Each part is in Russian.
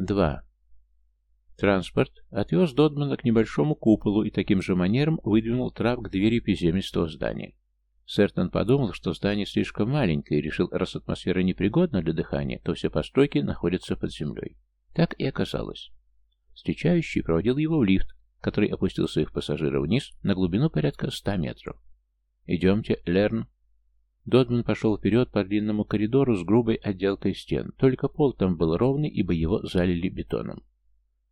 2. Транспорт отвез Додмана к небольшому куполу и таким же манером выдвинул трап к двери приземистого здания. Сертон подумал, что здание слишком маленькое и решил, раз атмосфера непригодна для дыхания, то все постройки находятся под землей. Так и оказалось. Встречающий проводил его в лифт, который опустил своих пассажиров вниз на глубину порядка 100 метров. «Идемте, Лерн». Додман пошел вперед по длинному коридору с грубой отделкой стен, только пол там был ровный, ибо его залили бетоном.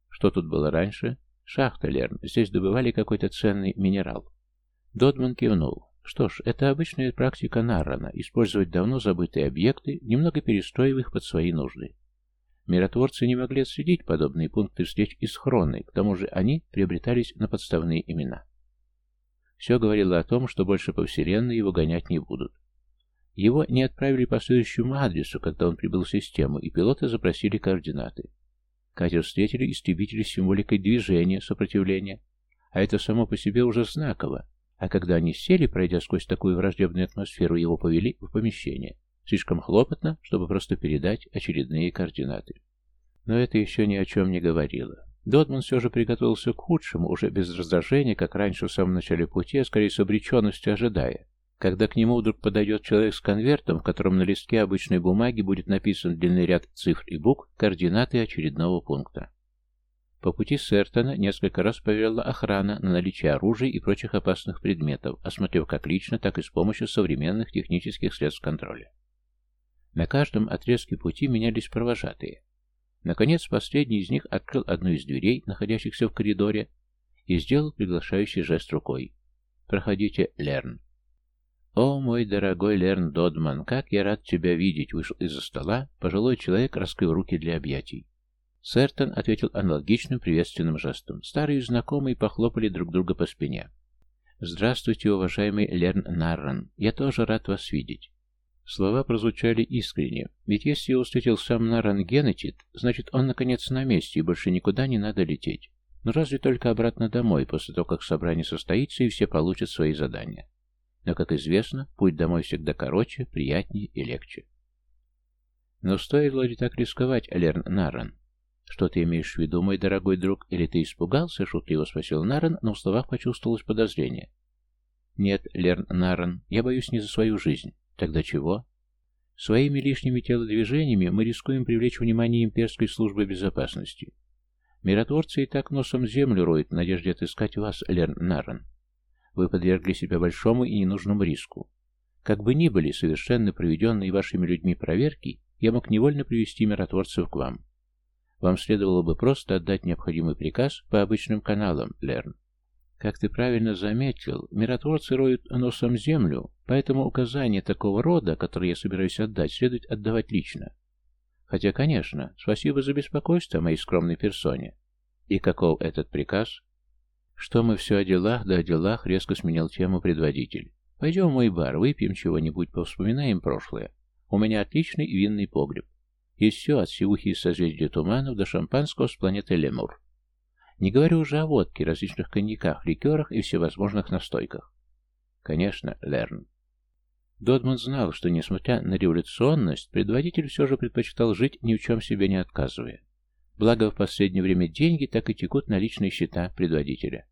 Что тут было раньше? Шахта, Лерн. Здесь добывали какой-то ценный минерал. Додман кивнул. Что ж, это обычная практика Наррана – использовать давно забытые объекты, немного перестроив их под свои нужды. Миротворцы не могли отследить подобные пункты встреч и схроны, к тому же они приобретались на подставные имена. Все говорило о том, что больше по вселенной его гонять не будут. Его не отправили по следующему адресу, когда он прибыл в систему, и пилоты запросили координаты. Катер встретили истребители с символикой движения, сопротивления, а это само по себе уже знаково, а когда они сели, пройдя сквозь такую враждебную атмосферу, его повели в помещение. Слишком хлопотно, чтобы просто передать очередные координаты. Но это еще ни о чем не говорило. Додман все же приготовился к худшему, уже без раздражения, как раньше в самом начале пути, а скорее с обреченностью ожидая. Когда к нему вдруг подойдет человек с конвертом, в котором на листке обычной бумаги будет написан длинный ряд цифр и букв, координаты очередного пункта. По пути Сертона несколько раз проверяла охрана на наличие оружия и прочих опасных предметов, осмотрев как лично, так и с помощью современных технических средств контроля. На каждом отрезке пути менялись провожатые. Наконец, последний из них открыл одну из дверей, находящихся в коридоре, и сделал приглашающий жест рукой. «Проходите, Лерн». «О, мой дорогой Лерн Додман, как я рад тебя видеть!» Вышел из-за стола пожилой человек, раскрыл руки для объятий. Сертон ответил аналогичным приветственным жестом. Старые знакомые похлопали друг друга по спине. «Здравствуйте, уважаемый Лерн Нарран. Я тоже рад вас видеть. Слова прозвучали искренне, ведь если я встретил сам Наран Генетит, значит он наконец на месте и больше никуда не надо лететь. Но разве только обратно домой, после того, как собрание состоится и все получат свои задания. Но, как известно, путь домой всегда короче, приятнее и легче. Но стоило ли так рисковать, Алерн Наран? Что ты имеешь в виду, мой дорогой друг, или ты испугался? Шутливо спросил Наран, но в словах почувствовалось подозрение. Нет, Лерн Наран, я боюсь не за свою жизнь. Тогда чего? Своими лишними телодвижениями мы рискуем привлечь внимание имперской службы безопасности. Миротворцы и так носом землю роют в надежде отыскать вас, Лерн Наран. Вы подвергли себя большому и ненужному риску. Как бы ни были совершенно проведенные вашими людьми проверки, я мог невольно привести миротворцев к вам. Вам следовало бы просто отдать необходимый приказ по обычным каналам, Лерн. Как ты правильно заметил, миротворцы роют носом землю, поэтому указания такого рода, которые я собираюсь отдать, следует отдавать лично. Хотя, конечно, спасибо за беспокойство моей скромной персоне. И каков этот приказ? Что мы все о делах, да о делах, резко сменил тему предводитель. Пойдем в мой бар, выпьем чего-нибудь, повспоминаем прошлое. У меня отличный винный погреб. Есть все от сивухи из созвездия туманов до шампанского с планеты Лемур. Не говорю уже о водке, различных коньяках, ликерах и всевозможных настойках. Конечно, Лерн. Додман знал, что, несмотря на революционность, предводитель все же предпочитал жить, ни в чем себе не отказывая. Благо, в последнее время деньги так и текут на личные счета предводителя.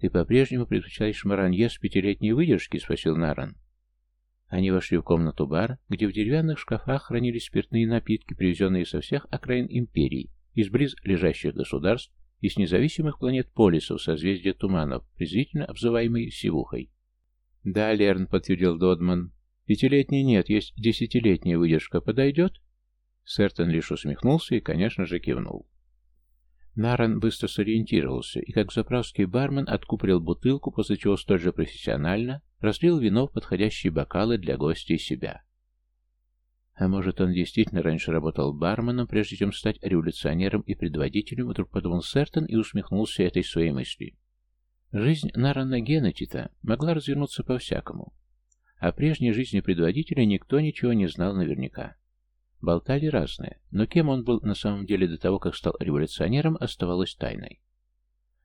«Ты по-прежнему предпочитаешь маранье с пятилетней выдержки?» — спросил Наран. Они вошли в комнату-бар, где в деревянных шкафах хранились спиртные напитки, привезенные со всех окраин империи, из близ лежащих государств из независимых планет полисов созвездия туманов, презрительно обзываемый Сивухой. «Да, Лерн», — подтвердил Додман. «Пятилетней нет, есть десятилетняя выдержка. Подойдет?» Сертон лишь усмехнулся и, конечно же, кивнул. Наран быстро сориентировался и, как заправский бармен, откупорил бутылку, после чего столь же профессионально разлил вино в подходящие бокалы для гостей себя. А может, он действительно раньше работал барменом, прежде чем стать революционером и предводителем, вдруг подумал Сертон и усмехнулся этой своей мысли. Жизнь Нарана Генетита могла развернуться по-всякому. О прежней жизни предводителя никто ничего не знал наверняка. Болтали разное, но кем он был на самом деле до того, как стал революционером, оставалось тайной.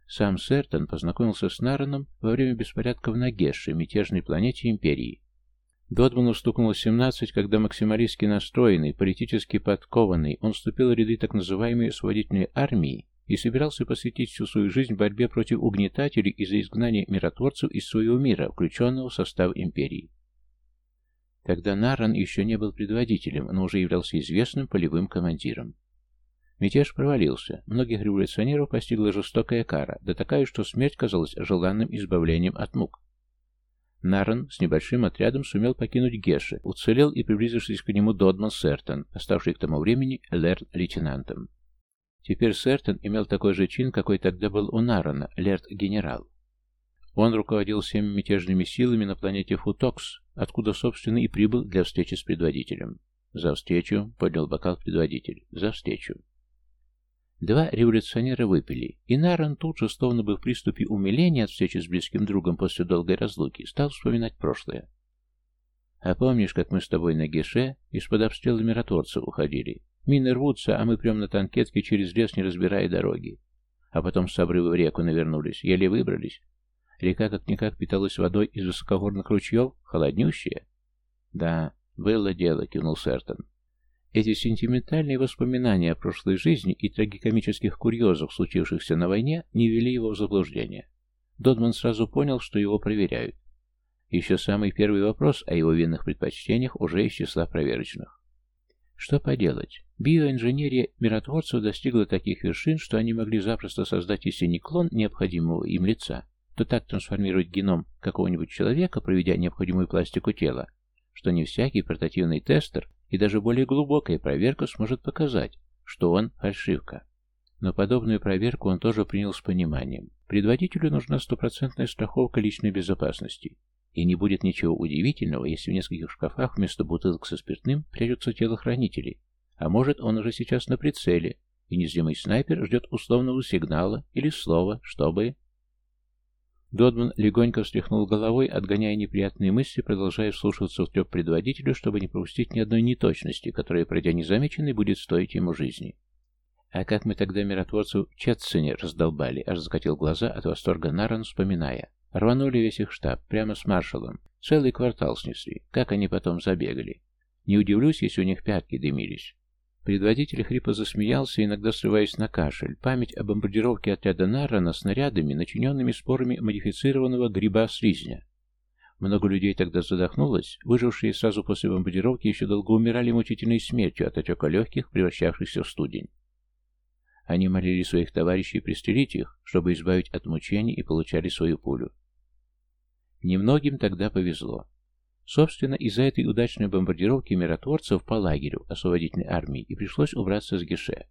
Сам Сертон познакомился с Нараном во время беспорядков на Геше, мятежной планете Империи, Додману стукнуло 17, когда максималистски настроенный, политически подкованный, он вступил в ряды так называемой освободительной армии и собирался посвятить всю свою жизнь борьбе против угнетателей и за изгнание миротворцев из своего мира, включенного в состав империи. Тогда Наран еще не был предводителем, но уже являлся известным полевым командиром. Мятеж провалился, многих революционеров постигла жестокая кара, да такая, что смерть казалась желанным избавлением от мук. Наран с небольшим отрядом сумел покинуть Геши, уцелел и, приблизившись к нему, Додман Сертон, оставший к тому времени лерд-лейтенантом. Теперь Сертон имел такой же чин, какой тогда был у Нарана, лерд-генерал. Он руководил всеми мятежными силами на планете Футокс, откуда, собственно, и прибыл для встречи с предводителем. «За встречу!» — поднял бокал предводитель. «За встречу!» Два революционера выпили, и Наран тут же, словно бы в приступе умиления от встречи с близким другом после долгой разлуки, стал вспоминать прошлое. «А помнишь, как мы с тобой на Геше из-под обстрела миротворцев уходили? Мины рвутся, а мы прям на танкетке через лес, не разбирая дороги. А потом с обрыва в реку навернулись, еле выбрались. Река как-никак питалась водой из высокогорных ручьев, холоднющая?» «Да, было дело», — кивнул Сертон. Эти сентиментальные воспоминания о прошлой жизни и трагикомических курьезах, случившихся на войне, не ввели его в заблуждение. Додман сразу понял, что его проверяют. Еще самый первый вопрос о его винных предпочтениях уже из числа проверочных. Что поделать? Биоинженерия миротворцев достигла таких вершин, что они могли запросто создать, если не клон необходимого им лица, то так трансформировать геном какого-нибудь человека, проведя необходимую пластику тела, что не всякий портативный тестер и даже более глубокая проверка сможет показать, что он фальшивка. Но подобную проверку он тоже принял с пониманием. Предводителю нужна стопроцентная страховка личной безопасности. И не будет ничего удивительного, если в нескольких шкафах вместо бутылок со спиртным прячутся телохранители. А может, он уже сейчас на прицеле, и незримый снайпер ждет условного сигнала или слова, чтобы... Додман легонько встряхнул головой, отгоняя неприятные мысли, продолжая вслушиваться в треп предводителю, чтобы не пропустить ни одной неточности, которая, пройдя незамеченной, будет стоить ему жизни. А как мы тогда миротворцев в Четцине раздолбали, аж закатил глаза от восторга Наран, вспоминая. Рванули весь их штаб, прямо с маршалом. Целый квартал снесли. Как они потом забегали. Не удивлюсь, если у них пятки дымились. Предводитель хрипо засмеялся, иногда срываясь на кашель. Память о бомбардировке отряда Наррана снарядами, начиненными спорами модифицированного гриба-слизня. Много людей тогда задохнулось, выжившие сразу после бомбардировки еще долго умирали мучительной смертью от отека легких, превращавшихся в студень. Они молили своих товарищей пристрелить их, чтобы избавить от мучений и получали свою пулю. Немногим тогда повезло. Собственно, из-за этой удачной бомбардировки миротворцев по лагерю освободительной армии и пришлось убраться с Геше.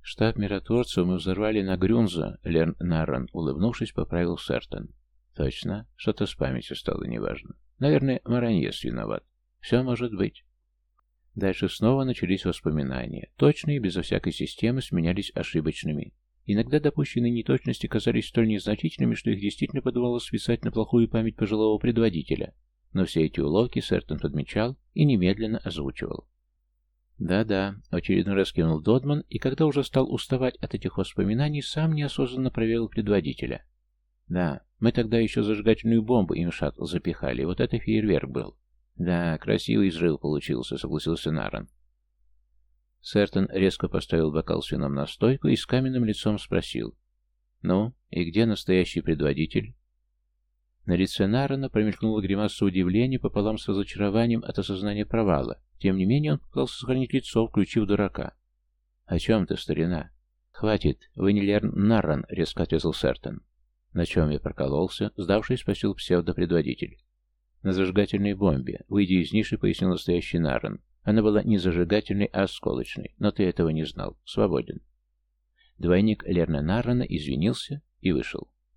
Штаб миротворцев мы взорвали на Грюнза, Лерн Нарран, улыбнувшись, поправил Сертон. Точно, что-то с памятью стало неважно. Наверное, Мараньес виноват. Все может быть. Дальше снова начались воспоминания. Точные, безо всякой системы, сменялись ошибочными. Иногда допущенные неточности казались столь незначительными, что их действительно подавало свисать на плохую память пожилого предводителя, но все эти уловки Сертон подмечал и немедленно озвучивал. «Да-да», — очередной раз кивнул Додман, и когда уже стал уставать от этих воспоминаний, сам неосознанно проверил предводителя. «Да, мы тогда еще зажигательную бомбу им шаттл запихали, вот это фейерверк был». «Да, красивый взрыв получился», — согласился Наран. Сертон резко поставил бокал с вином на стойку и с каменным лицом спросил. «Ну, и где настоящий предводитель?» На лице Нарана промелькнула гримаса удивления пополам с разочарованием от осознания провала. Тем не менее он пытался сохранить лицо, включив дурака. «О чем ты, старина?» «Хватит, вы не Лерн Нарран», — резко ответил Сертон. «На чем я прокололся?» — сдавшись, спросил псевдопредводитель. «На зажигательной бомбе», — выйдя из ниши, пояснил настоящий Нарран. Она была не зажигательной, а осколочной, но ты этого не знал. Свободен. Двойник Лерна Наррана извинился и вышел.